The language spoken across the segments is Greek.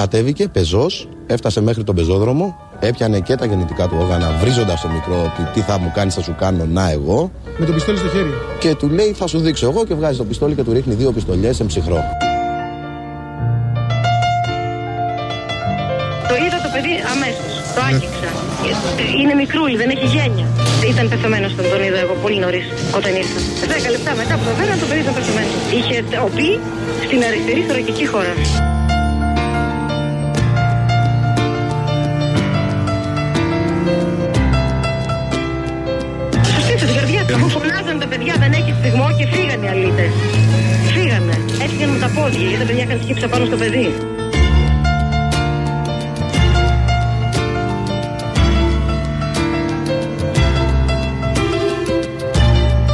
Κατέβηκε πεζός, έφτασε μέχρι τον πεζόδρομο, έπιανε και τα γεννητικά του όργανα, βρίζοντας το μικρό ότι τι θα μου κάνεις, θα σου κάνω, να εγώ. Με το πιστόλι στο χέρι. Και του λέει, θα σου δείξω εγώ και βγάζει το πιστόλι και του ρίχνει δύο πιστολιές σε ψυχρό. Το είδα το παιδί αμέσως. Το άγγιξα. Είναι μικρούλι, δεν έχει γένεια. Ήταν πεθαμένος τον, τον είδα εγώ πολύ νωρίς όταν ήρθα. Δέκα λεπτά μετά από το πέραν το παιδί ήταν πεθαμένος. Είχε οπεί στην αριστερή θωρακική χώρα. Στιγμό και φύγανε οι αλήτες. Φύγανε. Έφυγαν με τα πόδια γιατί τα παιδιά είχαν σκύψει πάνω στο παιδί.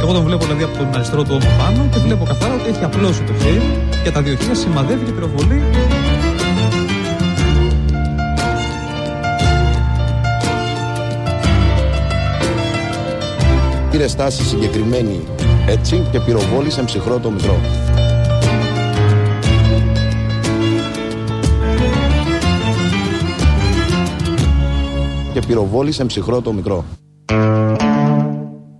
Εγώ τον βλέπω δηλαδή από τον αριστερό του ώμο πάνω και βλέπω καθαρά ότι έχει απλώσει το χέρι και τα δύο χέρια σημαδεύει και πυροβολεί. Πήρε στάση συγκεκριμένη έτσι και πυροβόλησε ψυχρό το μικρό. Και πυροβόλησε ψυχρό το μικρό.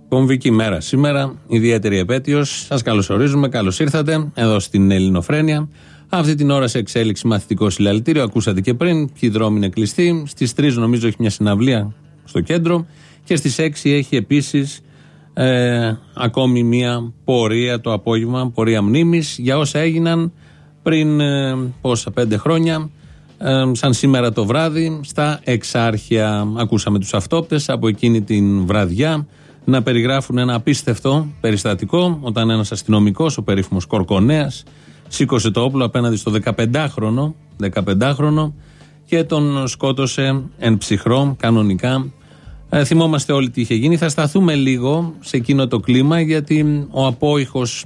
Κομβική μέρα σήμερα, ιδιαίτερη επέτειος. Σας καλωσορίζουμε, καλώς ήρθατε εδώ στην Ελληνοφρένεια. Αυτή την ώρα σε εξέλιξη μαθητικό συλλαλητήριο, ακούσατε και πριν, ποιοι δρόμοι είναι κλειστοί. Στις 3 νομίζω έχει μια συναυλία στο κέντρο και στις 6 έχει επίσης ε, ακόμη μια πορεία το απόγευμα, πορεία μνήμης για όσα έγιναν πριν ε, πόσα πέντε χρόνια. Ε, σαν σήμερα το βράδυ στα Εξάρχεια. Ακούσαμε τους αυτόπτες από εκείνη την βραδιά να περιγράφουν ένα απίστευτο περιστατικό όταν ένας αστυνομικός, ο περίφημος Κορκονέας, σήκωσε το όπλο απέναντι στο 15χρονο, 15χρονο και τον σκότωσε εν ψυχρό, κανονικά. Ε, θυμόμαστε όλοι τι είχε γίνει. Θα σταθούμε λίγο σε εκείνο το κλίμα γιατί ο απόϊχος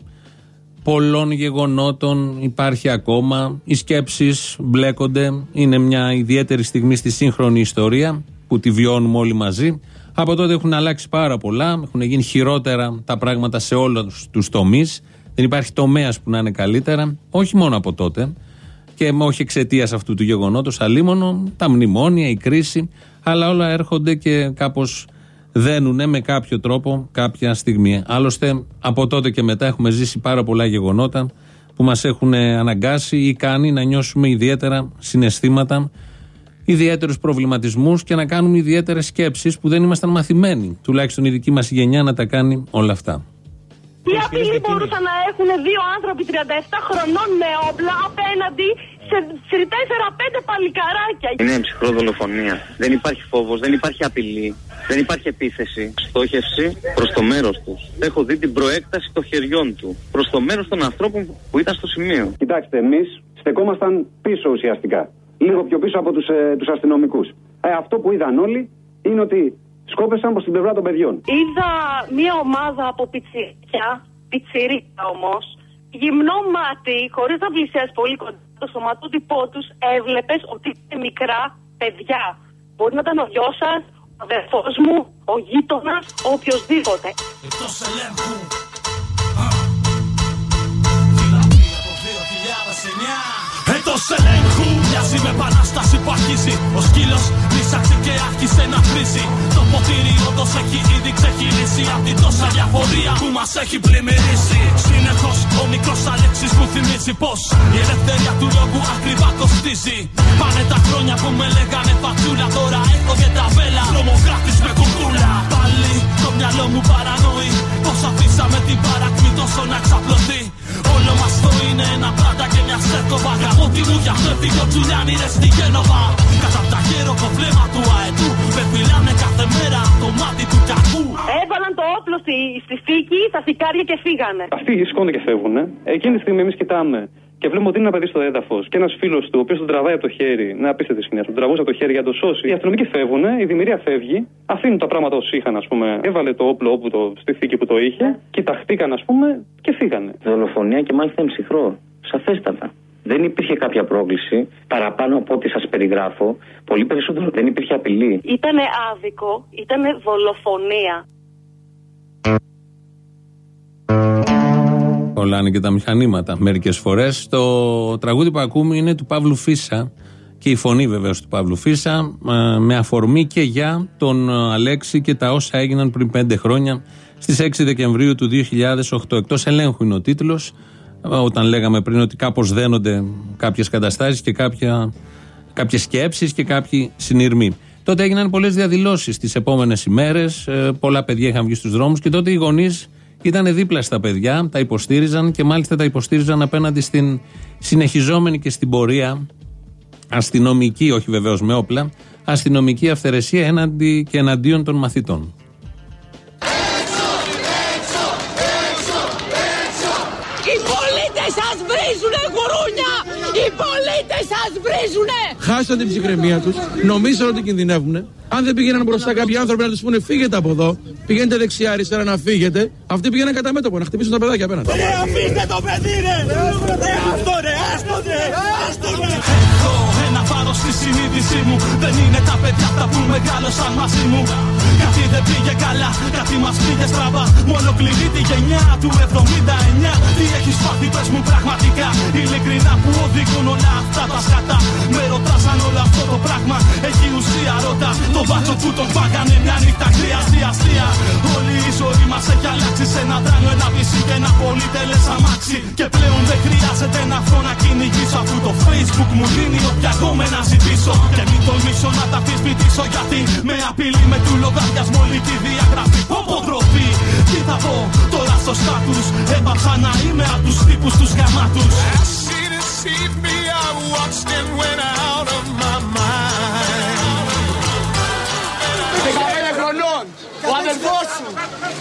πολλών γεγονότων υπάρχει ακόμα. Οι σκέψεις μπλέκονται. Είναι μια ιδιαίτερη στιγμή στη σύγχρονη ιστορία που τη βιώνουμε όλοι μαζί. Από τότε έχουν αλλάξει πάρα πολλά, έχουν γίνει χειρότερα τα πράγματα σε όλους τους τομείς. Δεν υπάρχει τομέας που να είναι καλύτερα, όχι μόνο από τότε και όχι εξαιτίας αυτού του γεγονότος, αλίμονο, τα μνημόνια, η κρίση, αλλά όλα έρχονται και κάπως δένουν με κάποιο τρόπο κάποια στιγμή. Άλλωστε, από τότε και μετά έχουμε ζήσει πάρα πολλά γεγονότα που μας έχουν αναγκάσει ή κάνει να νιώσουμε ιδιαίτερα συναισθήματα ιδιαίτερους προβληματισμούς και να κάνουμε ιδιαίτερες σκέψεις που δεν ήμασταν μαθημένοι. Τουλάχιστον η δική μας γενιά να τα κάνει όλα αυτά. Τι απειλή μπορούσαν να έχουν δύο άνθρωποι 37 χρονών με όπλα απέναντι σε 4-5 παλικαράκια. Είναι ψυχρό δολοφονία. Δεν υπάρχει φόβος, δεν υπάρχει απειλή, δεν υπάρχει επίθεση. Στόχευση προς το μέρος του. Έχω δει την προέκταση των χεριών του προς το μέρος των ανθρώπων που ήταν στο σημείο. Κοιτάξτε, εμείς στεκόμασταν πίσω ουσιαστικά. Λίγο πιο πίσω από τους ε, τους αστυνομικούς. Ε, αυτό που είδαν όλοι είναι ότι σκόπεσαν προς την πλευρά των παιδιών. Είδα μια ομάδα από πιτσιρίκια, πιτσιρίκια όμως, γυμνό μάτι, χωρίς να πλησιάσει πολύ κοντά το σωματότυπό τους, έβλεπες ότι είναι μικρά παιδιά. Μπορεί να ήταν ο γιος σας, ο αδερφός μου, ο γείτονας, ο οποιοδήποτε. Εκτός ελέγχου Εκτός ελέγχου Μοιάζει με επανάσταση που αρχίζει Ο σκύλος μισάξει και άρχισε να βρίζει Το ποτήρι όντως έχει ήδη ξεχειρίσει Απ' την τόσα διαφορία που μας έχει πλημμυρίσει. Συνεχώς ο μικρός Αλέξης μου θυμίζει πως Η ελευθερία του λόγου ακριβά κοστίζει Πάνε τα χρόνια που με λέγανε φατσούλα Τώρα έχω και τα βέλα. Τρομοκράτης με κουκούλα. Πάλι το μυαλό μου παρανοεί Πως αφήσαμε την παρακμή τόσο να ξαπλωθεί Όλο μας το είναι ένα πάντα και μια σέρκοβα Γαμώτη μου για αυτό έφυγε ο Τζουλιάνι ρε στη Γένοβα Κατά απ' τα χέροκο βλέμμα του αετού Με φυλάνε κάθε μέρα το μάτι του κακού Έβαλαν το όπλο στη, στη θήκη, στα σικάρια και φύγανε. Αυτοί σηκώνονται και φεύγουν. Εκείνη τη στιγμή εμείς κοιτάμε και βλέπουμε ότι είναι ένα παιδί στο έδαφος και ένας φίλος του, ο οποίος τον τραβάει από το χέρι, να απίστευτη σκηνή, τον τραβούσε από το χέρι για να το σώσει. Οι αστυνομικοί φεύγουν, η δημιουργία φεύγει, αφήνουν τα πράγματα όσοι είχαν, ας πούμε, έβαλε το όπλο όπου το, στη θήκη που το είχε, κοιταχτήκαν, ας πούμε, και φύγανε. Δολοφονία και μάλιστα είναι ψυχρό. Σαφέστατα. Δεν υπήρχε κάποια πρόκληση παραπάνω από ό,τι σας περιγράφω. Πολύ περισσότερο δεν υπήρχε απειλή. Ήτανε άδικο, ήτανε δολοφονία. Κολλάνε και τα μηχανήματα μερικές φορές. Το τραγούδι που ακούμε είναι του Παύλου Φίσα και η φωνή βεβαίως του Παύλου Φίσα ε, με αφορμή και για τον ε, Αλέξη και τα όσα έγιναν πριν πέντε χρόνια στις 6 Δεκεμβρίου του 2008. Εκτός ελέγχου είναι ο τίτλος όταν λέγαμε πριν ότι κάπως δένονται κάποιες καταστάσεις και κάποια, κάποιες σκέψεις και κάποιοι συνειρμοί. Τότε έγιναν πολλές διαδηλώσεις τις επόμενες ημέρες, ε, πολλά παιδιά είχαν βγει στους δρόμους και τότε οι γονείς ήταν δίπλα στα παιδιά, τα υποστήριζαν και μάλιστα τα υποστήριζαν απέναντι στην συνεχιζόμενη και στην πορεία αστυνομική, όχι βεβαίως με όπλα, αστυνομική αυθαιρεσία έναντι και εναντίον των μαθητών. Σας βρίζουνε! Χάσαν την ψυχραιμία τους, νομίζαν ότι κινδυνεύουν. Αν δεν πήγαιναν μπροστά κάποιοι άνθρωποι να τους πούνε φύγετε από εδώ, πηγαίνετε δεξιά-αριστερά να φύγετε, αυτοί πήγαιναν κατά μέτωπο να χτυπήσουν τα παιδάκια απέναντι. Ρε αφήστε το παιδί ρε! Ρε αυτό ρε, άστο ρε, άστο ρε! Έχω ένα βάρο στη συνείδησή μου. Δεν είναι τα παιδιά αυτά που μεγάλωσαν μαζί μου. Γιατί δεν πήγε καλά, κάτι μας πήγε στραβά. Μόνο κλειδί τη γενιά του 79. Τι έχεις πάθει, πες μου πραγματικά. Ειλικρινά που οδηγούν όλα αυτά τα σκατά. Με ρωτάς αν όλο αυτό το πράγμα έχει ουσία. Ρώτα το μπάτσο που τον φάγανε μια νύχτα χρειαστή αστεία. Όλη η ζωή μας έχει αλλάξει σε ένα δράνο, ένα πισί και ένα πολυτελέ αμάξι. Και πλέον δεν χρειάζεται να βρω να κυνηγήσω αφού το facebook μου δίνει όποια κόμμα να ζητήσω. Και μην τολμήσω να τα αφισβητήσω γιατί με απειλεί με του λογαριασμό ολική διαγραφή. Πόπο ντροπή, τι θα πω τώρα στο στάτους; Έπαψα να είμαι από τους τύπους τους γαμάτους. χρονών, ο αδελφός σου,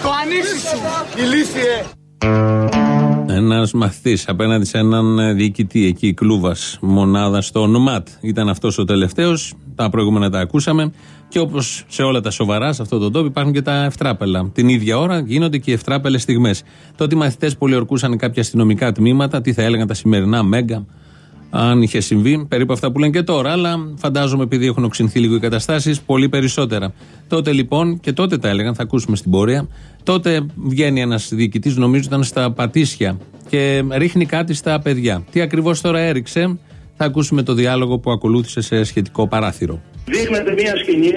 το ανήψι σου, ηλίθιε. Ένας μαθητής απέναντι σε έναν ε, διοικητή εκεί, κλούβας μονάδας στο ΝΟΜΑΤ. Ήταν αυτός ο τελευταίος. Τα προηγούμενα τα ακούσαμε. Και όπως σε όλα τα σοβαρά, σε αυτό το τόπο υπάρχουν και τα ευτράπελα. Την ίδια ώρα γίνονται και οι ευτράπελες στιγμές. Τότε οι μαθητές πολιορκούσαν κάποια αστυνομικά τμήματα. Τι θα έλεγαν τα σημερινά μέγα, αν είχε συμβεί, περίπου αυτά που λένε και τώρα, αλλά φαντάζομαι επειδή έχουν οξυνθεί λίγο οι καταστάσεις, πολύ περισσότερα. Τότε λοιπόν, και τότε τα έλεγαν, θα ακούσουμε στην πορεία, τότε βγαίνει ένας διοικητής, νομίζω ήταν στα Πατήσια, και ρίχνει κάτι στα παιδιά. Τι ακριβώς τώρα έριξε, θα ακούσουμε το διάλογο που ακολούθησε σε σχετικό παράθυρο. Δείχνετε μια σκηνή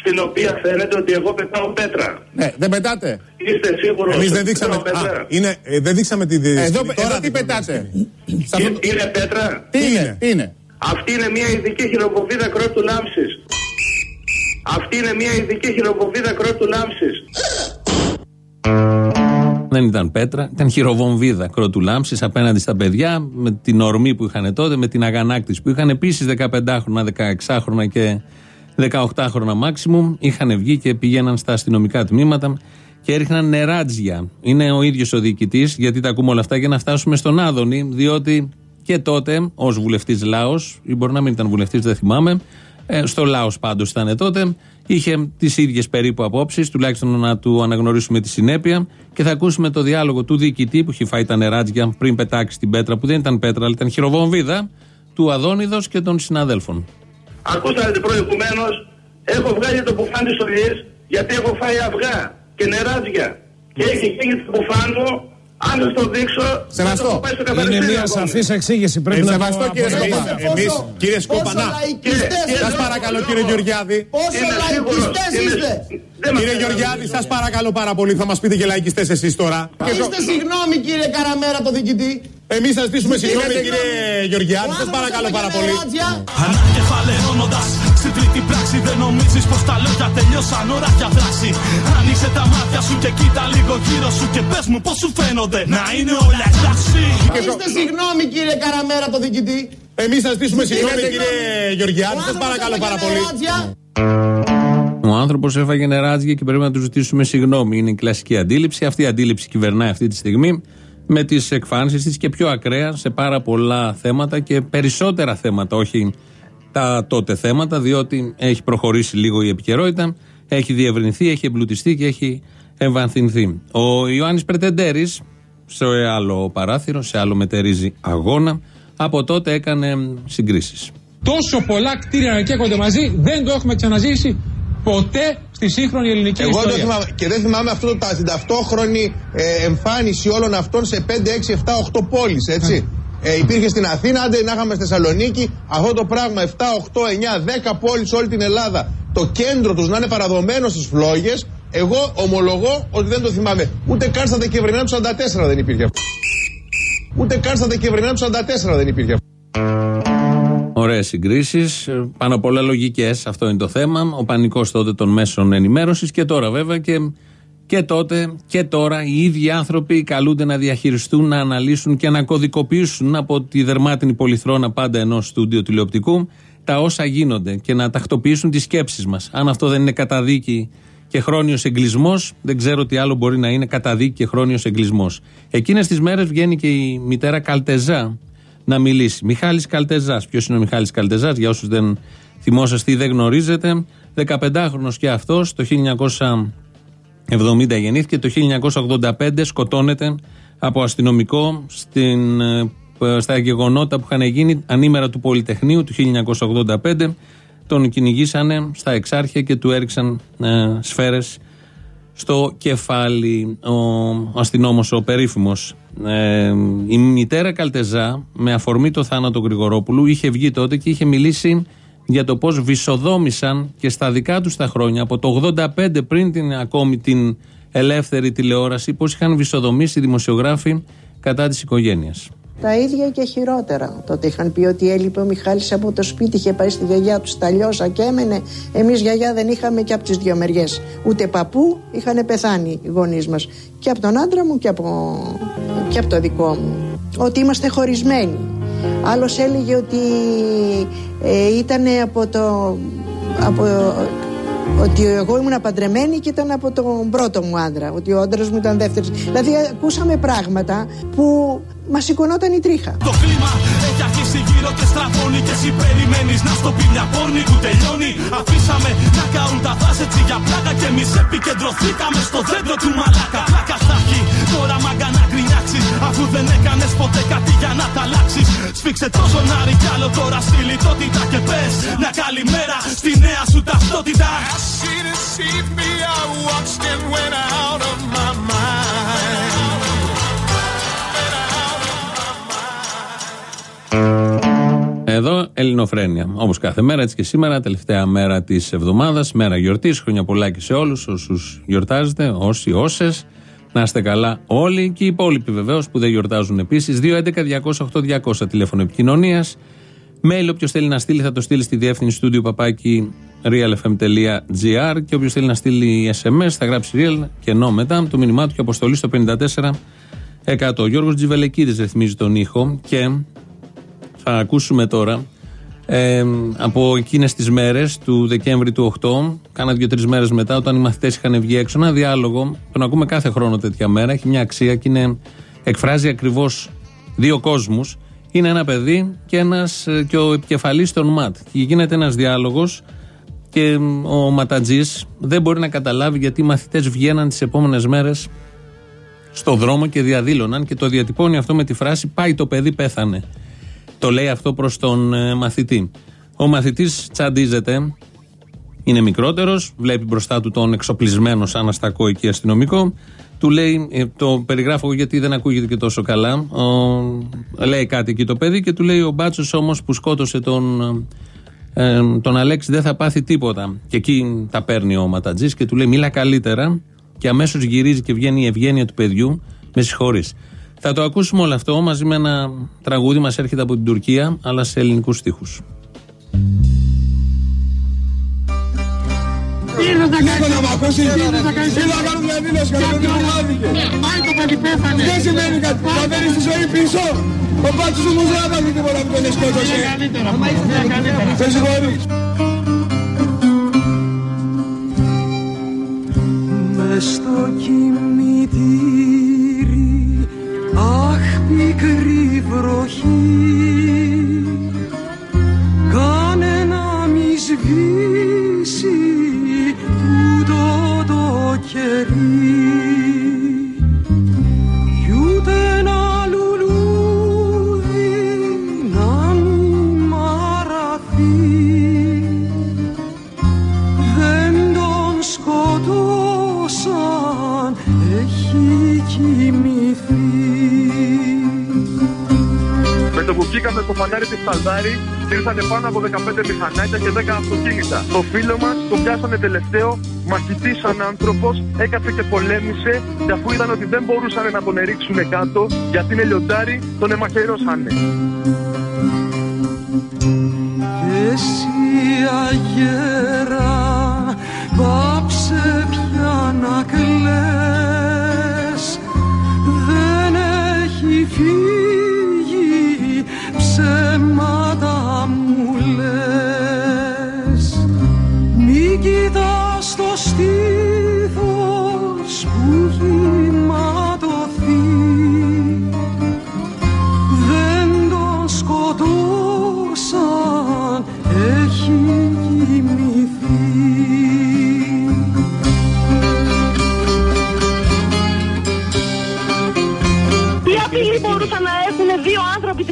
στην οποία φαίνεται ότι εγώ πετάω πέτρα. Ναι, δεν πετάτε. Είστε σίγουρος Εμείς ότι δεν δείξαμε. πετάω πέτρα; Α, είναι, ε, δεν δείξαμε τη Εδώ- σκηνή. εδώ Τώρα τι δείχνουμε πετάτε; τη σκηνή. Σε αυτό το- Ε, Είναι πέτρα; Τι είναι, τι είναι; Αυτή είναι μια ειδική χειροποβίδα κρότου λάμψης. Αυτή είναι μια ειδική χειροποβίδα κρότου λάμψης. Δεν ήταν πέτρα, ήταν χειροβομβίδα κρότου λάμψη απέναντι στα παιδιά, με την ορμή που είχαν τότε, με την αγανάκτηση που είχαν. Επίσης 15χρονα, 16χρονα και 18χρονα μάξιμουμ είχαν βγει και πήγαιναν στα αστυνομικά τμήματα και έριχναν νεράτζια. Είναι ο ίδιος ο διοικητής, γιατί τα ακούμε όλα αυτά για να φτάσουμε στον Άδωνη, διότι και τότε, ως βουλευτής Λάο, ή μπορεί να μην ήταν βουλευτής, δεν θυμάμαι, ε, στο Λάο πάντως ήταν τότε, είχε τις ίδιες περίπου απόψεις, τουλάχιστον να του αναγνωρίσουμε τη συνέπεια και θα ακούσουμε το διάλογο του διοικητή που έχει φάει τα νεράτζια πριν πετάξει την πέτρα, που δεν ήταν πέτρα, αλλά ήταν χειροβομβίδα, του Αδόνιδος και των συναδέλφων. Ακούσατε προηγουμένως, έχω βγάλει το μπουφάν της στολής γιατί έχω φάει αυγά και νεράτζια. Και έχει γίνει το μπουφάν μου, αν δεν το δείξω, Σεβαστό. θα το πάει στο Είναι καθαριστήριο μια ακόμη. σαφής εξήγηση. Πρέπει Ε, να σεβαστό, το κύριε αποσβήσουμε. Σκόπα. Εμείς, Πόσο- κύριε Σκόπα, πόσο να. λαϊκιστές Σας είστε. παρακαλώ, κύριε Γεωργιάδη. Πόσο Είμαι σίγουρος, λαϊκιστές είμαι- είστε. Δεν μας Κύριε πειράζει. Γεωργιάδη, σας παρακαλώ πάρα πολύ. Θα μας πείτε και λαϊκιστές εσείς τώρα. Είστε συγγνώμη κύριε Καραμέρα το διοικητή. Εμείς θα ζητήσουμε συγγνώμη, Είστε κύριε Γεωργιάδη. Σας παρακαλώ πάρα πολύ. Ανακεφαλαιώνοντας στην τρίτη πράξη δεν νομίζεις πως τα λόγια τελειώσαν ώρα για δράση Άνοιξε τα μάτια σου και κοίτα λίγο γύρω σου και πες μου πως σου φαίνονται να είναι όλα εντάξει Είστε συγγνώμη κύριε Καραμέρα το διοικητή. Εμείς θα ζητήσουμε συγγνώμη, κύριε Γεωργιάδη. Σας παρακαλώ πάρα πολύ. Ο άνθρωπος έφαγε νεράτζια και πρέπει να του ζητήσουμε συγγνώμη. Είναι η κλασική αντίληψη. Αυτή η αντίληψη κυβερνάει αυτή τη στιγμή με τις εκφάνσεις της και πιο ακραία σε πάρα πολλά θέματα και περισσότερα θέματα, όχι τα τότε θέματα, διότι έχει προχωρήσει λίγο η επικαιρότητα, έχει διευρυνθεί, έχει εμπλουτιστεί και έχει εμβαθυνθεί. Ο Ιωάννης Πρετεντέρης, σε άλλο παράθυρο, σε άλλο μετερίζει αγώνα, από τότε έκανε συγκρίσεις. Τόσο πολλά κτίρια να καίγονται μαζί δεν το έχουμε ξαναζήσει ποτέ στη σύγχρονη ελληνική Εγώ δεν ιστορία. θυμάμαι, και δεν θυμάμαι αυτό το, τα- την ταυτόχρονη ε, εμφάνιση όλων αυτών σε 5, 6, 7, 8 πόλεις, έτσι. Ε, υπήρχε στην Αθήνα, άντε να είχαμε στη Θεσσαλονίκη. Αυτό το πράγμα 7, 8, 9, 10 πόλεις όλη την Ελλάδα. Το κέντρο τους να είναι παραδομένο στις φλόγες. Εγώ ομολογώ ότι δεν το θυμάμαι. Ούτε καν στα Δεκεμβρινά του 44 δεν υπήρχε αυτό. Ούτε καν στα Δεκεμβρινά του 44 δεν υπήρχε αυτό. Ωραίες συγκρίσεις, πάνω απ' όλα λογικές. Αυτό είναι το θέμα. Ο πανικός τότε των μέσων ενημέρωσης και τώρα βέβαια και, και τότε και τώρα οι ίδιοι άνθρωποι καλούνται να διαχειριστούν, να αναλύσουν και να κωδικοποιήσουν από τη δερμάτινη πολυθρόνα πάντα ενός στούντιο τηλεοπτικού τα όσα γίνονται και να τακτοποιήσουν τις σκέψεις μας. Αν αυτό δεν είναι καταδίκη και χρόνιος εγκλισμός, δεν ξέρω τι άλλο μπορεί να είναι καταδίκη και χρόνιος εγκλισμός. Εκείνες τις μέρες βγαίνει και η μητέρα Καλτεζά να μιλήσει. Μιχάλης Καλτεζάς. Ποιος είναι ο Μιχάλης Καλτεζάς, για όσους δεν θυμόσαστε ή δεν γνωρίζετε. 15χρονο και αυτός, το 1970 γεννήθηκε, το 1985 σκοτώνεται από αστυνομικό στην, ε, στα γεγονότα που είχαν γίνει ανήμερα του Πολυτεχνείου του 1985. Τον κυνηγήσανε στα εξάρχεια και του έριξαν ε, σφαίρες στο κεφάλι. Ο, ο αστυνόμος, ο περίφημος ε, η μητέρα Καλτεζά, με αφορμή το θάνατο Γρηγορόπουλου, είχε βγει τότε και είχε μιλήσει για το πώς βυσοδόμησαν και στα δικά τους τα χρόνια, από το 85 πριν την, ακόμη την ελεύθερη τηλεόραση, πώς είχαν βυσοδομήσει οι δημοσιογράφοι κατά της οικογένειας. Τα ίδια και χειρότερα. Τότε είχαν πει ότι έλειπε ο Μιχάλης από το σπίτι, είχε πάει στη γιαγιά του, τα λιώσα και έμενε. Εμείς γιαγιά δεν είχαμε και από τις δύο μεριές. Ούτε παππού είχαν πεθάνει οι γονείς μας. Και από τον άντρα μου και από, και από το δικό μου. Ότι είμαστε χωρισμένοι. Άλλος έλεγε ότι ε, ήταν από το... Από, ότι εγώ ήμουν παντρεμένη και ήταν από τον πρώτο μου άντρα. Ότι ο άντρας μου ήταν δεύτερος. Δηλαδή, ακούσαμε πράγματα που Μας σηκωνόταν η τρίχα. Το κλίμα έχει αρχίσει γύρω και στραβώνει και εσύ περιμένεις να στο πει μια πόρνη που τελειώνει. Αφήσαμε να καούν τα βάζ έτσι για πλάκα και εμείς επικεντρωθήκαμε στο δέντρο του μαλάκα. Πλάκα θα έχει τώρα μάγκα να γκρινιάξει. Αφού δεν έκανες ποτέ κάτι για να τα αλλάξεις. Σφίξε το ζωνάρι κι άλλο τώρα στη λιτότητα και πες μια καλημέρα στη νέα σου ταυτότητα. Εδώ Ελληνοφρένια. Όπω κάθε μέρα, έτσι και σήμερα, τελευταία μέρα της εβδομάδας, μέρα γιορτής. Χρόνια πολλά και σε όλους όσους γιορτάζετε, όσοι, όσες. Να είστε καλά όλοι και οι υπόλοιποι βεβαίως που δεν γιορτάζουν επίσης. 211-208-200 τηλέφωνο επικοινωνίας. Mail, όποιος θέλει να στείλει, θα το στείλει στη διεύθυνση στούντιο παπάκι realfm.gr και όποιος θέλει να στείλει SMS θα γράψει real και ενώ μετά το μήνυμά του και αποστολή στο 54 Ο Γιώργος Τζιβελεκίδης ρυθμίζει τον ήχο και θα ακούσουμε τώρα ε, από εκείνες τις μέρες του Δεκέμβρη του 8, κάνα δύο-τρεις μέρες μετά, όταν οι μαθητές είχαν βγει έξω, ένα διάλογο. Τον ακούμε κάθε χρόνο τέτοια μέρα. Έχει μια αξία και είναι, εκφράζει ακριβώς δύο κόσμους. Είναι ένα παιδί και, ένας, και ο επικεφαλής των ΜΑΤ. Και γίνεται ένας διάλογος και ο Ματατζής δεν μπορεί να καταλάβει γιατί οι μαθητές βγαίναν τις επόμενες μέρες στο δρόμο και διαδήλωναν και το διατυπώνει αυτό με τη φράση Πάει το παιδί, πέθανε. Το λέει αυτό προς τον ε, μαθητή. Ο μαθητής τσαντίζεται, είναι μικρότερος, βλέπει μπροστά του τον εξοπλισμένο σαν αστακό εκεί αστυνομικό. Του λέει, ε, το περιγράφω γιατί δεν ακούγεται και τόσο καλά. Ο, λέει κάτι εκεί το παιδί και του λέει: Ο μπάτσος όμως που σκότωσε τον, ε, τον Αλέξη δεν θα πάθει τίποτα. Και εκεί τα παίρνει ο Ματατζής και του λέει: Μίλα καλύτερα. Και αμέσως γυρίζει και βγαίνει η ευγένεια του παιδιού. Με συγχωρείς. Θα το ακούσουμε όλο αυτό μαζί με ένα τραγούδι μας έρχεται από την Τουρκία αλλά σε ελληνικούς στίχους. Τι θα τα κάνεις, να μ' ακούσεις, τι θα κάνεις, τι θα κάνουν μια δήλωση κατά το μάθηκε. Πάει το παιδί πέθανε. Δεν σημαίνει κάτι, θα φέρεις τη ζωή πίσω. Ο μπάτσος όμως δεν θα πάθει τίποτα που τον σκότωσε. Καλύτερα, καλύτερα. Σε συγχωρείς. Μες στο κημητήρι Αχ πικρή βροχή. Κάνε να μη σβήσει τούτο το κερί στο φανάρι τη Σταλδάρη και ήρθανε πάνω από 15 μηχανάκια και 10 αυτοκίνητα. Το φίλο μας το πιάσανε τελευταίο, μαχητή σαν άνθρωπος, έκατσε και πολέμησε και αφού είδαν ότι δεν μπορούσαν να τον ρίξουν κάτω γιατί είναι λιοντάρι, τον εμαχαιρώσανε. Και εσύ αγέρα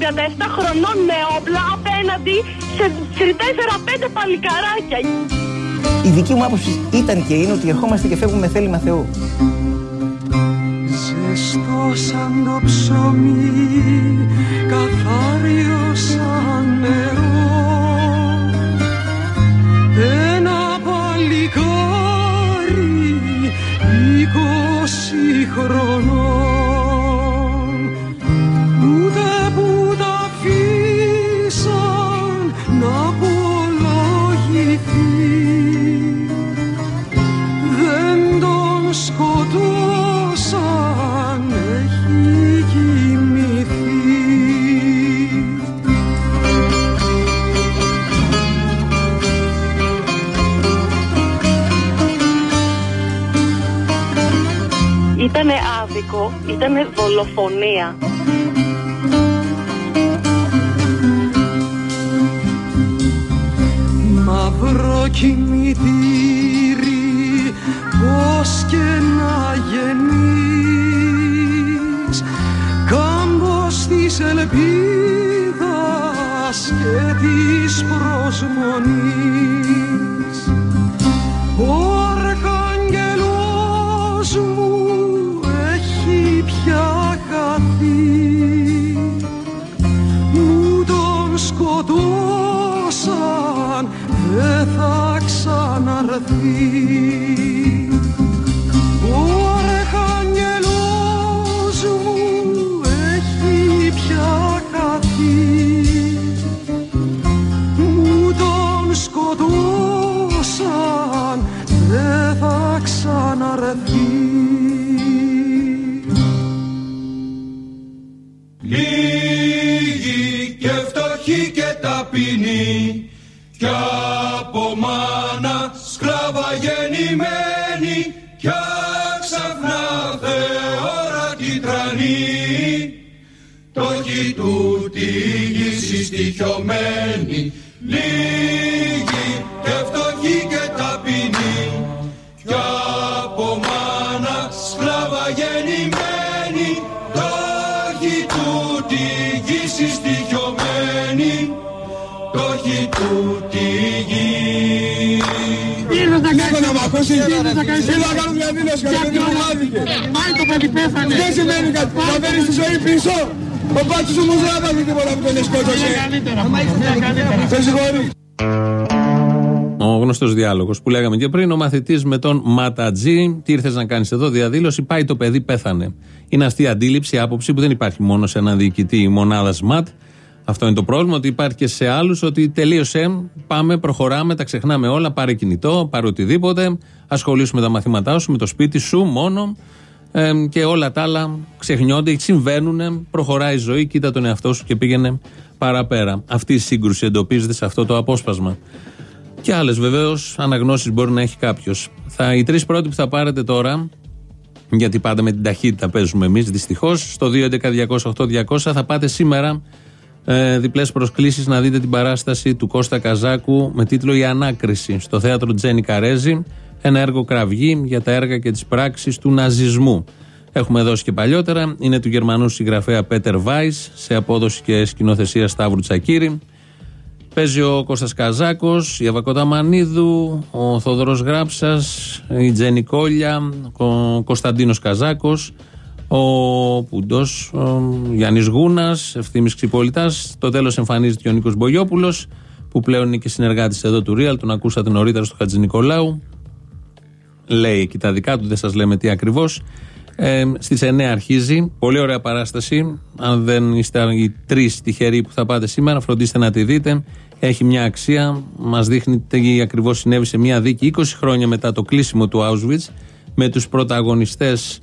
37 χρονών με όπλα απέναντι σε, σε 4-5 παλικαράκια. Η δική μου άποψη ήταν και είναι ότι ερχόμαστε και φεύγουμε με θέλημα Θεού. Ζεστό σαν το ψωμί, καθάριο σαν νερό Ένα παλικάρι είκοσι χρονών άδικο, ήτανε δολοφονία. Μαύρο κημητήρι, πώς και να γεννείς Κάμπος της ελπίδας και της προσμονής ti. Γεννημένοι κι ξαφνά θεόρατη τρανή. Το χι του τη γη συστοιχειωμένη κάνεις να μ' ακούσει. Ήρθε να κάνει. Ήρθε να κάνω διαδήλωση. Κάτι μου μάθηκες. Πάει το παιδί πέθανε. Δεν σημαίνει κάτι. Θα φέρεις τη ζωή πίσω. Ο πάτσος όμως δεν θα πάθει τίποτα που τον σκότωσε. Σε συγχωρεί. Ο γνωστός διάλογος που λέγαμε και πριν, ο μαθητής με τον Ματατζή. Τι ήρθες να κάνεις εδώ, διαδήλωση. Πάει το παιδί, πέθανε. Είναι αυτή η αντίληψη, η άποψη που δεν υπάρχει μόνο σε έναν διοικητή μονάδα ΣΜΑΤ. Αυτό είναι το πρόβλημα, ότι υπάρχει και σε άλλους ότι τελείωσε, πάμε, προχωράμε, τα ξεχνάμε όλα. Πάρε κινητό, πάρε οτιδήποτε. Ασχολήσου με τα μαθήματά σου, με το σπίτι σου μόνο. Ε, και όλα τα άλλα ξεχνιόνται, συμβαίνουν, προχωράει η ζωή, κοίτα τον εαυτό σου και πήγαινε παραπέρα. Αυτή η σύγκρουση εντοπίζεται σε αυτό το απόσπασμα. Και άλλες βεβαίως αναγνώσεις μπορεί να έχει κάποιος. Οι τρεις πρώτοι που θα πάρετε τώρα, γιατί πάντα με την ταχύτητα παίζουμε εμείς δυστυχώς, στο 2.11.208.200 θα πάτε σήμερα ε, διπλές προσκλήσεις να δείτε την παράσταση του Κώστα Καζάκου με τίτλο Η Ανάκριση στο θέατρο Τζένι Καρέζη. Ένα έργο κραυγή για τα έργα και τις πράξεις του ναζισμού. Έχουμε δώσει και παλιότερα. Είναι του Γερμανού συγγραφέα Πέτερ Βάις σε απόδοση και σκηνοθεσία Σταύρου Τσακύρη. Παίζει ο Κώστας Καζάκος, η Αβακότα Μανίδου, ο Θόδωρος Γράψας, η Τζένι Κόλια, ο Κωνσταντίνος Καζάκος, ο Πούντο, ο Γιάννης Γούνας, Ευθύνη Ξυπόλητα. Στο τέλος εμφανίζεται και ο Νίκος Μπογιόπουλος, που πλέον είναι και συνεργάτης εδώ του Real. Τον ακούσατε νωρίτερα στο Χατζη Νικολάου. Λέει εκεί τα δικά του, δεν σας λέμε τι ακριβώς. Ε, Στις 9 αρχίζει. Πολύ ωραία παράσταση. Αν δεν είστε οι τρεις τυχεροί που θα πάτε σήμερα, φροντίστε να τη δείτε. Έχει μια αξία. Μας δείχνει τι ακριβώς συνέβη σε μια δίκη 20 χρόνια μετά το κλείσιμο του Auschwitz. Με τους πρωταγωνιστές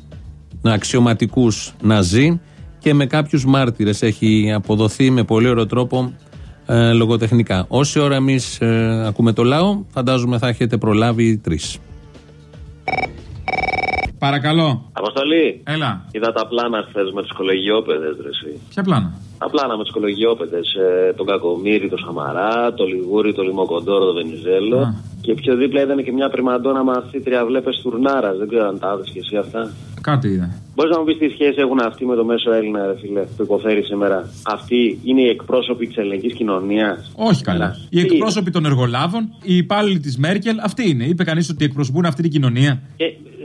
αξιωματικούς Ναζί και με κάποιους μάρτυρες. Έχει αποδοθεί με πολύ ωραίο τρόπο ε, λογοτεχνικά. Όση ώρα εμείς ε, ακούμε το λαό, φαντάζομαι θα έχετε προλάβει τρεις. Παρακαλώ. Αποστολή. Έλα. Είδα τα πλάνα χθες με του κολεγιόπαιδε, Δρεσί. Ποια πλάνα; Τα πλάνα με του κολεγιόπαιδε. Ε, τον Κακομύρη, τον Σαμαρά, τον Λιγούρι, τον Λιμοκοντόρο, τον Βενιζέλο. Και πιο δίπλα ήταν και μια πριμαντόνα μαθήτρια, βλέπες τουρνάρας. Δεν ξέρω αν τα άδε και εσύ αυτά. Κάτι είδα. Μπορείς να μου πεις τι σχέση έχουν αυτοί με το μέσο Έλληνα, ρε φίλε, που υποφέρει σήμερα. Αυτοί είναι οι εκπρόσωποι της ελληνικής κοινωνίας. Όχι καλά. Οι εκπρόσωποι των εργολάβων, οι υπάλληλοι της Μέρκελ, αυτοί είναι. Είπε κανείς ότι εκπροσωπούν αυτή την κοινωνία.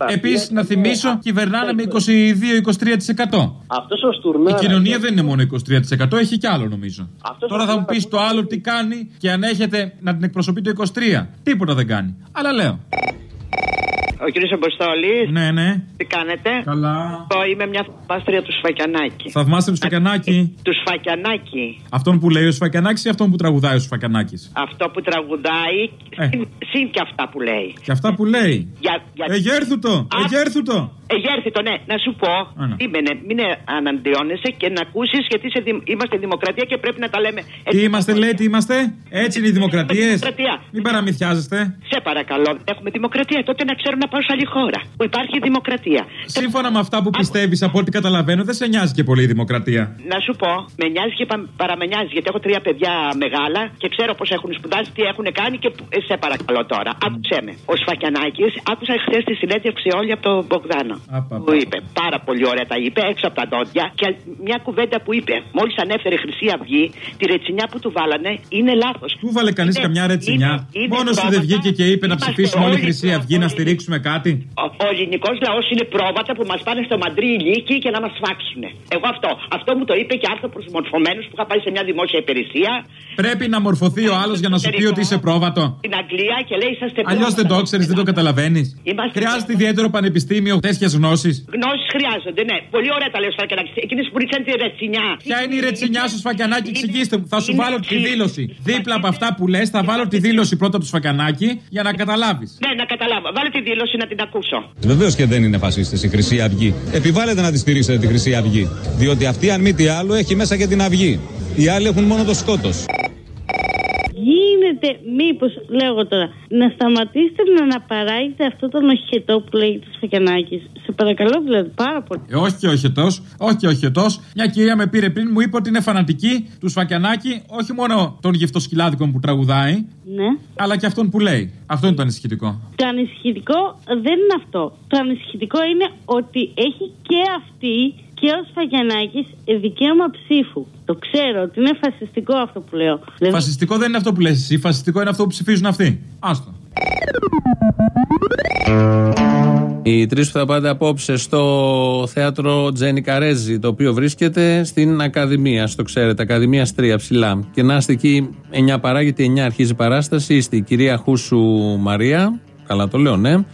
Επίσης, να θυμίσω, κυβερνάνε με 22-23%. Αυτός ο Στουρνάρα. Η κοινωνία δεν είναι μόνο 23%, έχει κι άλλο νομίζω. Τώρα θα μου πεις το άλλο τι κάνει και αν έχετε να την εκπροσωπεί το 23. Τίποτα δεν κάνει. Αλλά λέω. Ο κύριος Αποστόλης. Ναι, ναι. Τι κάνετε; Καλά. Εγώ είμαι μια θαυμάστρια του Σφακιανάκη. Θαυμάστε του Σφακιανάκη. Του Σφακιανάκη. Αυτόν που λέει ο Σφακιανάκης ή αυτόν που τραγουδάει ο Σφακιανάκης; Αυτό που τραγουδάει. Ε. Συν, συν και αυτά που λέει. Και αυτά που λέει. Για, για... Εγέρθου το! Εγέρθου το! Εγέρθη το, ναι. Να σου πω. Άνα. Σήμαινε, μην αναντιώνεσαι και να ακούσεις γιατί είσαι δη- είμαστε δημοκρατία και πρέπει να τα λέμε. Τι είμαστε, λέει, τι είμαστε; Έτσι είναι οι δημοκρατίες. Δημοκρατία. Μην παραμυθιάζεστε. Σε παρακαλώ, έχουμε δημοκρατία. Τότε να ξέρω να πάω σε άλλη χώρα που υπάρχει δημοκρατία. Σύμφωνα με αυτά που πιστεύεις, από ό,τι καταλαβαίνω, δεν σε νοιάζει και πολύ η δημοκρατία. Να σου πω, με νοιάζει και πα- παραμενιάζει γιατί έχω τρία παιδιά μεγάλα και ξέρω πώς έχουν σπουδάσει, τι έχουν κάνει και που- ε, σε παρακαλώ τώρα. Άκουσε με. Ο Σφακιανάκης, άκουσα χθες τη συνέντευξη όλη από τον Μπογδάνο. Που είπε, πάρα πολύ ωραία τα είπε, έξω από τα δόντια. Και μια κουβέντα που είπε, μόλις ανέφερε Χρυσή Αυγή, τη ρετσινιά που του βάλανε είναι λάθος. Πού βάλε κανείς καμιά ρετσινιά; Μόνος σου δεν βγήκε και είπε να ψηφίσουμε όλη η Χρυσή Αυγή να στηρίξουμε κάτι; Ο, ο ελληνικός λαός είναι πρόβατα που μας πάνε στο μαντρί ηλίκη και να μας φάξουν. Εγώ αυτό. Αυτό μου το είπε και άρθρο προς μορφωμένους που είχα πάει σε μια δημόσια υπηρεσία Πρέπει να μορφωθεί ο άλλος για να σου πει ότι είσαι πρόβατο. στην Αγγλία και λέει είσαστε Αλλιώς δεν το ξέρεις, δεν το καταλαβαίνεις. Είμαστε- Χρειάζεται ιδιαίτερο πανεπιστήμιο τέτοια γνώση. Γνώσεις χρειάζονται, ναι. Πολύ ωραία τα λέω Σφακιανάκης. Εκείνε που ρίξαν τη ρετσινιά. Ποια είναι η ρετσινιά σου, Σφακιανάκη, εξηγήστε μου. Θα σου βάλω τη δήλωση. Δίπλα από αυτά που λες, θα βάλω τη δήλωση πρώτα του Σφακιανάκη για να καταλάβεις. Ναι, να καταλάβω. Βάλε τη δήλωση να την ακούσω. Βεβαίως και δεν είναι φασίστες η Χρυσή Αυγή. Επιβάλλεται να τη στηρίσετε τη Χρυσή Αυγή. Διότι αυτή, αν μη τι άλλο, έχει μέσα και την Αυγή. Οι άλλοι έχουν μόνο το σκότος. Γίνεται, μήπως, λέω εγώ τώρα, να σταματήσετε να αναπαράγετε αυτό το νοχετό που λέγεται Σφακιανάκης. Σε παρακαλώ, δηλαδή, πάρα πολύ. Ε, όχι και όχι ετός, όχι και όχι ετός. Μια κυρία με πήρε πριν, μου είπε ότι είναι φανατική του Σφακιανάκη, όχι μόνο των γευτοσκυλάδικων που τραγουδάει, Ναι. αλλά και αυτόν που λέει. Αυτό είναι το ανησυχητικό. Το ανησυχητικό δεν είναι αυτό. Το ανησυχητικό είναι ότι έχει και αυτή και ο Σφακιανάκης δικαίωμα ψήφου. Το ξέρω ότι είναι φασιστικό αυτό που λέω. Δηλαδή, Φασιστικό δεν είναι αυτό που λες εσύ, φασιστικό είναι αυτό που ψηφίζουν αυτοί. Άστο. Οι τρεις που θα πάτε απόψε στο θέατρο Τζένι Καρέζη, το οποίο βρίσκεται στην Ακαδημία, στο ξέρετε, Ακαδημίας 3 ψηλά. Και να είστε εκεί 9 παρά, γιατί 9 αρχίζει η παράσταση. Είστε η κυρία Χούσου Μαρία, καλά το λέω, ναι.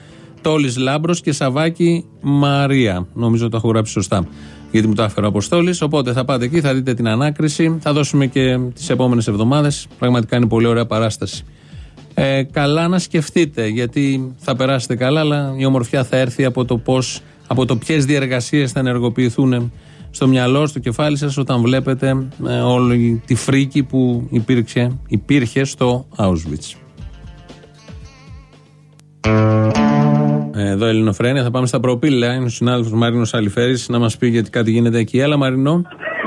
Τόλης Λάμπρος και Σαβάκη Μαρία. Νομίζω το έχω γράψει σωστά. Γιατί μου το έφερε ο Αποστόλης. Οπότε θα πάτε εκεί, θα δείτε την ανάκριση. Θα δώσουμε και τις επόμενες εβδομάδες. Πραγματικά είναι πολύ ωραία παράσταση. Ε, καλά να σκεφτείτε, γιατί θα περάσετε καλά, αλλά η ομορφιά θα έρθει από το πώς, από το ποιες διεργασίες θα ενεργοποιηθούν στο μυαλό, στο κεφάλι σας όταν βλέπετε ε, όλη τη φρίκη που υπήρξε, υπήρχε στο Auschwitz. Ε, Εδώ Ελληνοφρένια, θα πάμε στα προπήλαια. Είναι ο συνάδελφος Μαρίνος Αλιφέρη να μας πει γιατί κάτι γίνεται εκεί. Έλα, Μαρίνο.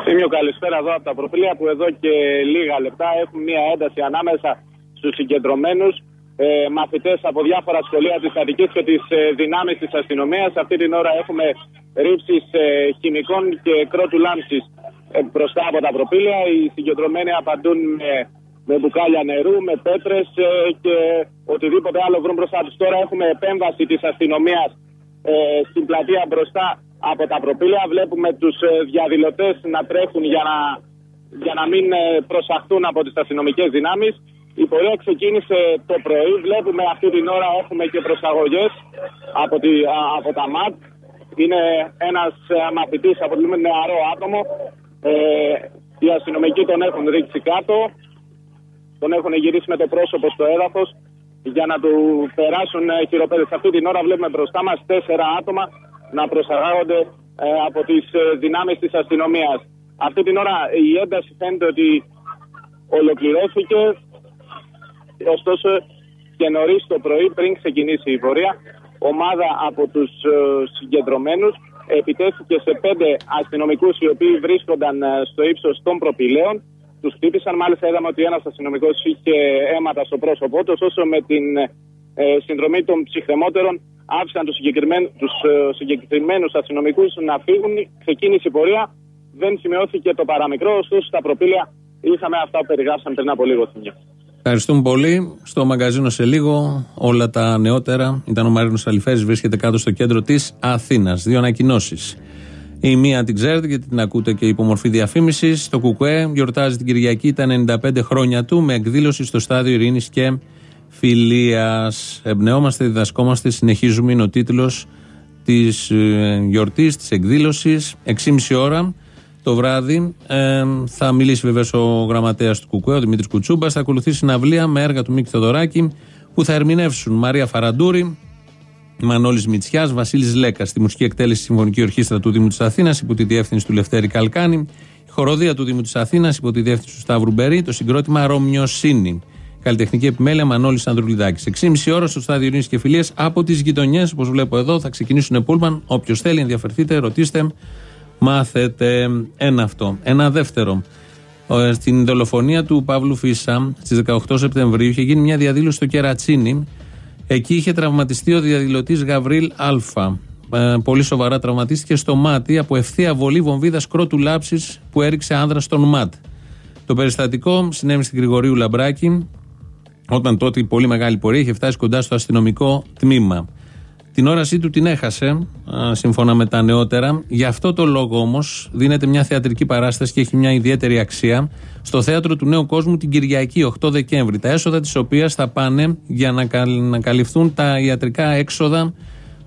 Θύμιο, καλησπέρα εδώ από τα προφίλια που εδώ και λίγα λεπτά έχουν μια ένταση ανάμεσα στους συγκεντρωμένους ε, μαθητές από διάφορα σχολεία της Αττικής και τι ε, δυνάμεις της αστυνομίας. Αυτή την ώρα έχουμε ρήψεις ε, χημικών και κρότου λάμψης ε, μπροστά από τα προπήλαια. Οι συγκεντρωμένοι απαντούν με, με μπουκάλια νερού, με πέτρες και οτιδήποτε άλλο βρουν μπροστά τους. Τώρα έχουμε επέμβαση της αστυνομίας ε, στην πλατεία μπροστά από τα προπήλαια. Βλέπουμε τους διαδηλωτές να τρέχουν για να, για να μην ε, προσαχθούν από τις αστυνομικές δυνάμεις. Η πορεία ξεκίνησε το πρωί. Βλέπουμε αυτή την ώρα έχουμε και προσαγωγές από, τη, α, από τα ΜΑΤ. Είναι ένας μαθητή από τη νεαρό άτομο. Ε, οι αστυνομικοί τον έχουν ρίξει κάτω. Τον έχουν γυρίσει με το πρόσωπο στο έδαφος για να του περάσουν ε, χειροπέδες. Αυτή την ώρα βλέπουμε μπροστά μας τέσσερα άτομα να προσαγάγονται ε, από τις ε, δυνάμεις της αστυνομίας. Αυτή την ώρα η ένταση φαίνεται ότι ολοκληρώθηκε. Ωστόσο και νωρίς το πρωί, πριν ξεκινήσει η πορεία, ομάδα από τους ε, συγκεντρωμένους επιτέθηκε σε πέντε αστυνομικούς οι οποίοι βρίσκονταν ε, στο ύψος των προπηλαίων. Τους χτύπησαν. Μάλιστα, είδαμε ότι ένας αστυνομικός είχε αίματα στο πρόσωπό τους, όσο με την ε, συνδρομή των ψυχθεμότερων άφησαν τους συγκεκριμένου τους, ε, συγκεκριμένους αστυνομικούς να φύγουν. Ξεκίνησε η πορεία. Δεν σημειώθηκε το παραμικρό, ωστόσο στα προπήλαια είχαμε αυτά που περιγράψαμε πριν από λίγο θυμιά. Ευχαριστούμε πολύ. Στο μαγκαζίνο σε λίγο όλα τα νεότερα. Ήταν ο Μαρίνο Αλιφέρη, βρίσκεται κάτω στο κέντρο της Αθήνας. Δύο ανακοινώσεις. Η μία την ξέρετε γιατί την ακούτε και υπομορφή διαφήμισης. Το Κουκουέ γιορτάζει την Κυριακή τα 95 χρόνια του με εκδήλωση στο στάδιο Ειρήνης και Φιλίας. Εμπνεόμαστε, διδασκόμαστε, συνεχίζουμε. Είναι ο τίτλος της ε, γιορτής, της εκδήλωσης. 6,5 ώρα το βράδυ. Ε, θα μιλήσει βεβαίως ο γραμματέας του Κουκουέ, ο Δημήτρης Κουτσούμπας. Θα ακολουθήσει συναυλία με έργα του Μίκη Θοδωράκη που θα ερμηνεύσουν Μαρία Φαραντούρη, Μανώλης Μητσιάς, Βασίλης Λέκας στη μουσική εκτέλεση Συμφωνική Ορχήστρα του Δήμου της Αθήνας υπό τη διεύθυνση του Λευτέρη Καλκάνη, η χοροδία του Δήμου της Αθήνας υπό τη διεύθυνση του Σταύρου Μπερή, το συγκρότημα Ρωμιοσύνη. Καλλιτεχνική επιμέλεια Μανώλης Ανδρουλιδάκης. 6,5 ώρα στο στάδιο Ειρήνης και Φιλίας από τις γειτονιές, όπως βλέπω εδώ, θα ξεκινήσουν πούλμαν. Όποιος θέλει, ενδιαφερθείτε, ρωτήστε μάθετε. Ένα αυτό. Ένα δεύτερο. Στην δολοφονία του Παύλου Φίσα στις 18 Σεπτεμβρίου είχε γίνει μια διαδήλωση στο Κερατσίνι. Εκεί είχε τραυματιστεί ο διαδηλωτής Γαβρίλ Α. Ε, πολύ σοβαρά τραυματίστηκε στο μάτι από ευθεία βολή βομβίδας κρότου λάψης που έριξε άνδρα στον ΜΑΤ. Το περιστατικό συνέβη στην Γρηγορίου Λαμπράκη, όταν τότε η πολύ μεγάλη πορεία είχε φτάσει κοντά στο αστυνομικό τμήμα. Την όρασή του την έχασε, σύμφωνα με τα νεότερα. Γι' αυτό το λόγο όμως δίνεται μια θεατρική παράσταση και έχει μια ιδιαίτερη αξία στο θέατρο του Νέου Κόσμου την Κυριακή, 8 Δεκέμβρη. Τα έσοδα της οποίας θα πάνε για να καλυφθούν τα ιατρικά έξοδα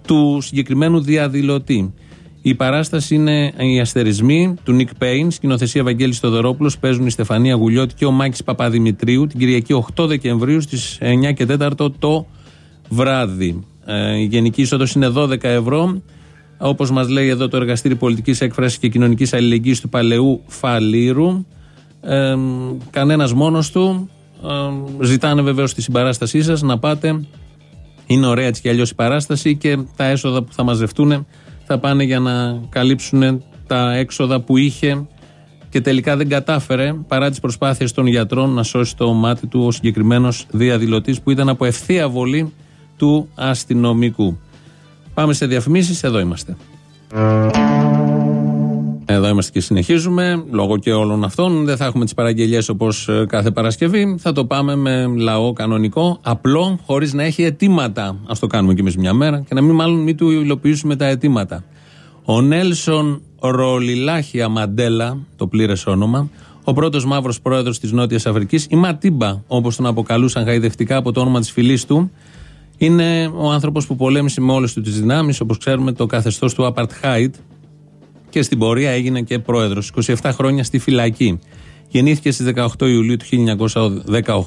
του συγκεκριμένου διαδηλωτή. Η παράσταση είναι οι αστερισμοί του Νικ Πέιν, σκηνοθεσία Ευαγγέλης Στοδωρόπουλο. Παίζουν η Στεφανία Γουλιώτη και ο Μάκης Παπαδημητρίου την Κυριακή 8 Δεκεμβρίου στις 9 και 4 το βράδυ. Ε, η γενική είσοδος είναι 12 ευρώ. Όπως μας λέει εδώ το Εργαστήριο Πολιτικής Έκφρασης και Κοινωνικής Αλληλεγγύης του Παλαιού Φαλήρου, ε, κανένας μόνος του. Ε, ζητάνε βεβαίως τη συμπαράστασή σας να πάτε. Είναι ωραία έτσι κι αλλιώς η παράσταση και τα έσοδα που θα μαζευτούν θα πάνε για να καλύψουν τα έξοδα που είχε και τελικά δεν κατάφερε παρά τις προσπάθειες των γιατρών να σώσει το μάτι του ο συγκεκριμένος διαδηλωτής που ήταν από ευθεία βολή του αστυνομικού. Πάμε σε διαφημίσεις, εδώ είμαστε. Εδώ είμαστε και συνεχίζουμε. Λόγω και όλων αυτών δεν θα έχουμε τις παραγγελίες όπως κάθε Παρασκευή. Θα το πάμε με λαό κανονικό, απλό, χωρίς να έχει αιτήματα. Α το κάνουμε κι εμείς μια μέρα και να μην μάλλον μην του υλοποιήσουμε τα αιτήματα. Ο Νέλσον Ρολιλάχια Μαντέλα, το πλήρες όνομα, ο πρώτος μαύρος πρόεδρος της Νότιας Αφρικής, η Ματίμπα, όπως τον αποκαλούσαν χαϊδευτικά από το όνομα της φυλής του, είναι ο άνθρωπος που πολέμησε με όλες του τις δυνάμεις, όπως ξέρουμε, το καθεστώς του Apartheid και στην πορεία έγινε και πρόεδρος. 27 χρόνια στη φυλακή. Γεννήθηκε στις 18 Ιουλίου του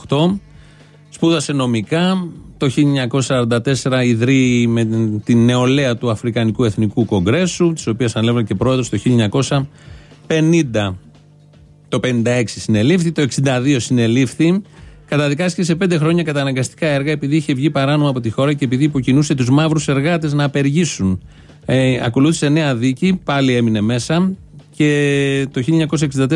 1918. Σπούδασε νομικά. Το 1944 ιδρύει με την νεολαία του Αφρικανικού Εθνικού Κογκρέσου, της οποίας ανέλαβε και πρόεδρος το 1950. Το 56 συνελήφθη, το 62 συνελήφθη Καταδικάστηκε σε πέντε χρόνια καταναγκαστικά έργα επειδή είχε βγει παράνομα από τη χώρα και επειδή υποκινούσε τους μαύρους εργάτες να απεργήσουν. Ε, ακολούθησε νέα δίκη, πάλι έμεινε μέσα και το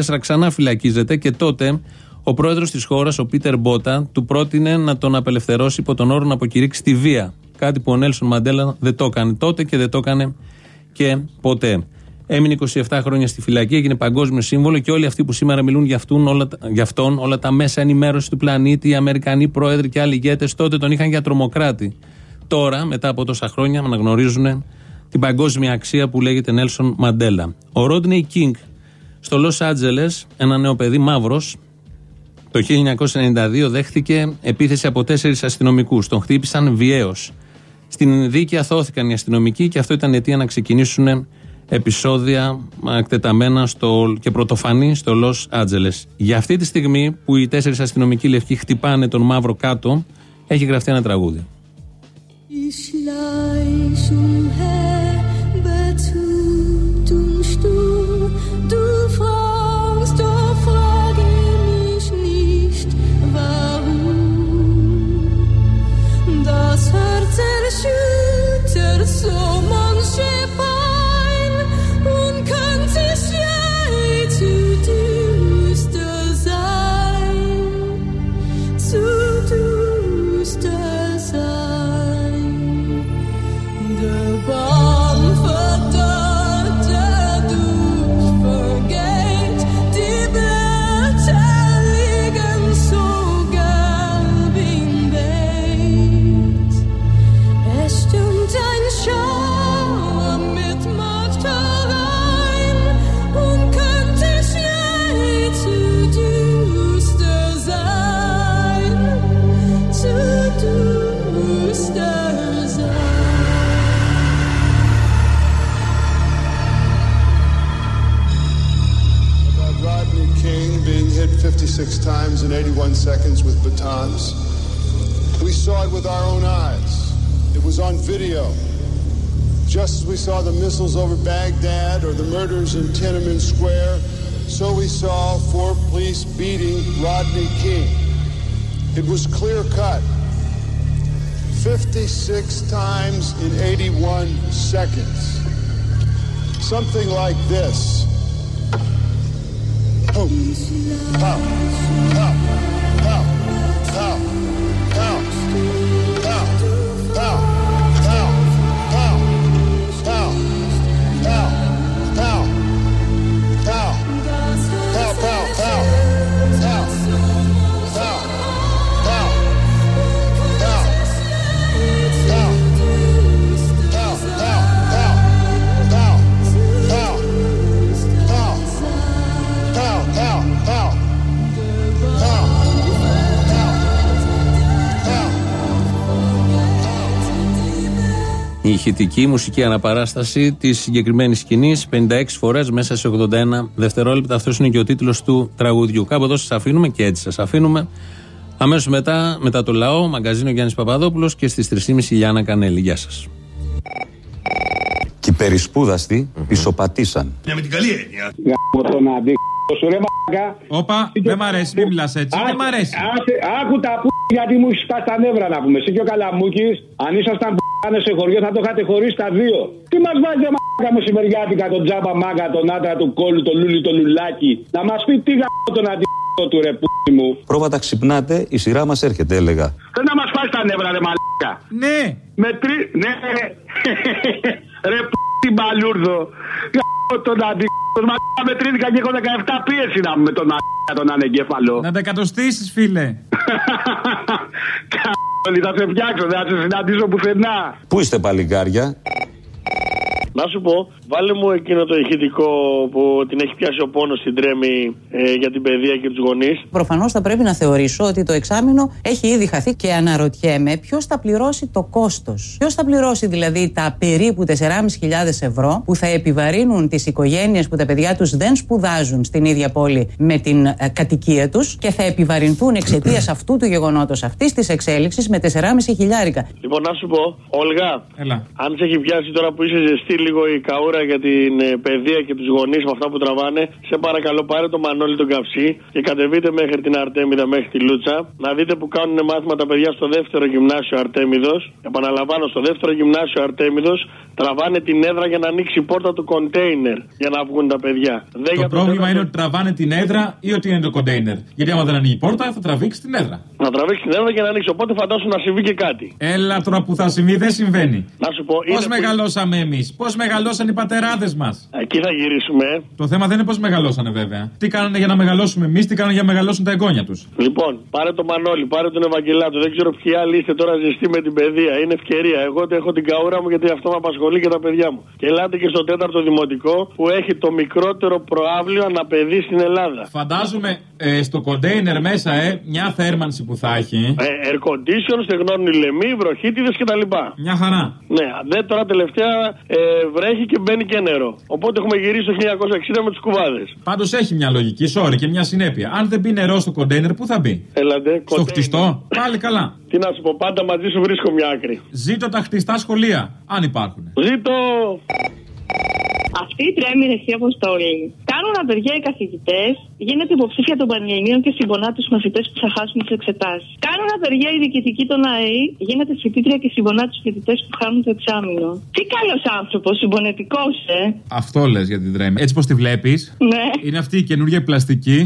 1964 ξανά φυλακίζεται και τότε ο πρόεδρος της χώρας, ο Πίτερ Μπότα, του πρότεινε να τον απελευθερώσει υπό τον όρο να αποκηρύξει τη βία. Κάτι που ο Νέλσον Μαντέλα δεν το έκανε τότε και δεν το έκανε και ποτέ. Έμεινε 27 χρόνια στη φυλακή, έγινε παγκόσμιο σύμβολο και όλοι αυτοί που σήμερα μιλούν για, αυτούν, όλα, για αυτόν, όλα τα μέσα ενημέρωσης του πλανήτη, οι Αμερικανοί πρόεδροι και άλλοι ηγέτες, τότε τον είχαν για τρομοκράτη. Τώρα, μετά από τόσα χρόνια, αναγνωρίζουν την παγκόσμια αξία που λέγεται Νέλσον Μαντέλα. Ο Ρόντνεϊ Κίνγκ στο Λος Άντζελες, ένα νέο παιδί μαύρος, το 1992 δέχτηκε επίθεση από τέσσερις αστυνομικούς. Τον χτύπησαν βιαίως. Στην δίκη αθώθηκαν οι αστυνομικοί και αυτό ήταν αιτία να ξεκινήσουν επεισόδια εκτεταμένα στο, και πρωτοφανή στο Λος Άντζελες. Για αυτή τη στιγμή που οι τέσσερις αστυνομικοί λευκοί χτυπάνε τον μαύρο κάτω, έχει γραφτεί ένα τραγούδι. Ich schleich umher, betutunst du, du fragst, doch frage mich nicht, warum. Das Herz erschüttert so manche times in 81 seconds with batons. We saw it with our own eyes. It was on video. Just as we saw the missiles over Baghdad or the murders in Tiananmen Square, so we saw four police beating Rodney King. It was clear cut. 56 times in 81 seconds. Something like this. Oh. Pow. Pow. Pow. Pow. Pow. Ηχητική μουσική αναπαράσταση της συγκεκριμένης σκηνής 56 φορές μέσα σε 81 δευτερόλεπτα. Αυτός είναι και ο τίτλος του τραγουδιού. Κάπου εδώ σας αφήνουμε και έτσι σας αφήνουμε. Αμέσως μετά, μετά το λαό, μαγκαζίνο Γιάννης Παπαδόπουλος και στις 3.30 Γιάννα Κανέλη. Γεια σας. Και οι περισπούδαστοι πισωπατήσαν. Για με την καλή έννοια. Γαμώ τον αντί. Σου ρε μαγκα. Όπα, δεν μ' αρέσει, μην μιλάς έτσι. Δεν μ' αρέσει. Άκου τα που γιατί μου έχεις σπάσει τα νεύρα να πούμε. Εσύ και ο Καλαμούκης, αν ήσασταν που σε χωριό θα το είχατε χωρίσει τα δύο. Τι μας βάζει μαγκα μεσημεριάτικα τον τζάμπα μάγκα, τον άντρα του κόλου, τον λούλι, τον λουλάκι. Να μας πει τι γαμώ τον αντί του ρε που μου. Πρόβατα ξυπνάτε, η σειρά μας έρχεται, έλεγα. Θέλει να μας σπάσει τα νεύρα ρε μαλάκα. Ναι. Με τρι... Ναι. ρε που μπαλούρδο. Γαμώ τον αντί τον μαλάκα μετρήθηκα και έχω 17 πίεση να με τον μαλάκα τον ανεγκέφαλο. Να τα εκατοστήσεις, φίλε. Όλοι θα σε φτιάξω, δεν θα σε συναντήσω πουθενά. Πού είστε, παλικάρια; Να σου πω, βάλε μου εκείνο το ηχητικό που την έχει πιάσει ο πόνος στην τρέμη ε, για την παιδεία και τους γονείς. Προφανώς θα πρέπει να θεωρήσω ότι το εξάμεινο έχει ήδη χαθεί και αναρωτιέμαι ποιος θα πληρώσει το κόστος. Ποιος θα πληρώσει δηλαδή τα περίπου 4.500 ευρώ που θα επιβαρύνουν τις οικογένειες που τα παιδιά τους δεν σπουδάζουν στην ίδια πόλη με την ε, κατοικία τους και θα επιβαρυνθούν εξαιτίας αυτού του γεγονότος αυτής της εξέλιξης με 4.500 χιλιάρικα. Λοιπόν, να σου πω, Όλγα, Έλα. αν σε έχει πιάσει τώρα που είσαι ζεστή λίγο η καούρα για την ε, παιδεία και τους γονείς με αυτά που τραβάνε, σε παρακαλώ πάρε το μανόλι τον καυσί και κατεβείτε μέχρι την Αρτέμιδα, μέχρι τη Λούτσα, να δείτε που κάνουν μάθημα παιδιά στο δεύτερο γυμνάσιο Αρτέμιδος. Επαναλαμβάνω, στο δεύτερο γυμνάσιο Αρτέμιδος τραβάνε την έδρα για να ανοίξει η πόρτα του κοντέινερ για να βγουν τα παιδιά. Δεν Το για πρόβλημα τέταρτο- είναι ότι τραβάνε την έδρα ή ότι είναι το κοντέινερ. Γιατί άμα δεν ανοίγει η πόρτα, θα τραβήξει την έδρα. Να τραβήξει την έδρα και να ανοίξει. Οπότε φαντάσου να συμβεί και κάτι. Έλα τώρα που θα συμβεί, δεν συμβαίνει. Να σου πω, Πώς μεγαλώσαμε εμείς, πώς μεγαλώσαν οι πατεράδες μας. Εκεί θα γυρίσουμε. ε. Το θέμα δεν είναι πώς μεγαλώσανε βέβαια. Τι κάνανε για να μεγαλώσουμε εμείς, τι κάνανε για να μεγαλώσουν τα εγγόνια τους. Λοιπόν, πάρε το Μανώλη, πάρε τον Ευαγγελάτο. Δεν ξέρω ποιοι άλλοι είστε τώρα ζεστοί με την παιδεία. Είναι ευκαιρία. Εγώ το έχω την καούρα μου γιατί αυτό με απασχολεί και τα παιδιά μου. Και ελάτε και στο τέταρτο δημοτικό που έχει το μικρότερο προάβλιο αναπαιδεί στην Ελλάδα. Φαντάζομαι ε, στο κοντέινερ μέσα, ε, μια θέρμανση που θα έχει. Ε, air condition, στεγνώνουν οι λαιμοί, βροχίτιδες κτλ. Μια χαρά. Ναι, δεν τώρα τελευταία ε, βρέχει και μπαίνει και νερό. Οπότε έχουμε γυρίσει το 1960 με τους κουβάδες. Πάντως έχει μια λογική, sorry, και μια συνέπεια. Αν δεν μπει νερό στο κοντέινερ, πού θα μπει; Έλατε, Στο χτιστό; Πάλι καλά. Τι να σου πω, πάντα μαζί σου βρίσκω μια άκρη. Ζήτω τα χτιστά σχολεία, αν υπάρχουν. Ζήτω! Αυτή η τρέμη ρεσί αποστολή. Κάνουν απεργία οι καθηγητές, γίνεται υποψήφια των Πανελληνίων και συμπονά τους μαθητέ που θα χάσουν τις εξετάσεις. Κάνουν απεργία οι διοικητικοί των ΑΕΗ, γίνεται φοιτήτρια και συμπονά τους φοιτητές που χάνουν το εξάμεινο. Τι καλός άνθρωπος, συμπονετικός, ε. Αυτό λες για την τρέμη. Έτσι πώ τη βλέπεις. Ναι. Είναι αυτή η καινούργια πλαστική.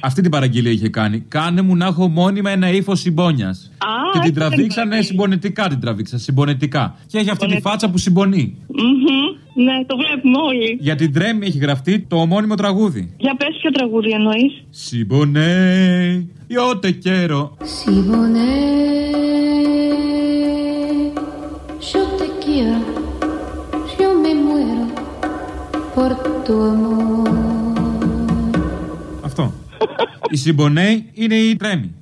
Αυτή την παραγγελία είχε κάνει. Κάνε μου να έχω μόνιμα ένα ύφο συμπόνιας. Και την έτσι τραβήξανε συμπονετικά την τραβήξαν. Συμπονετικά. Και έχει αυτή τη φάτσα που συμπονεί. Μμμ. Ναι, το βλέπουμε όλοι. Για την τρέμη έχει γραφτεί το ομώνυμο τραγούδι. Για πες ποιο τραγούδι εννοείς. Συμπονέ, ιότε καιρό. Si bonnet, yo te quiero, yo me muero por tu amor. Αυτό. η συμπονέ είναι η τρέμη.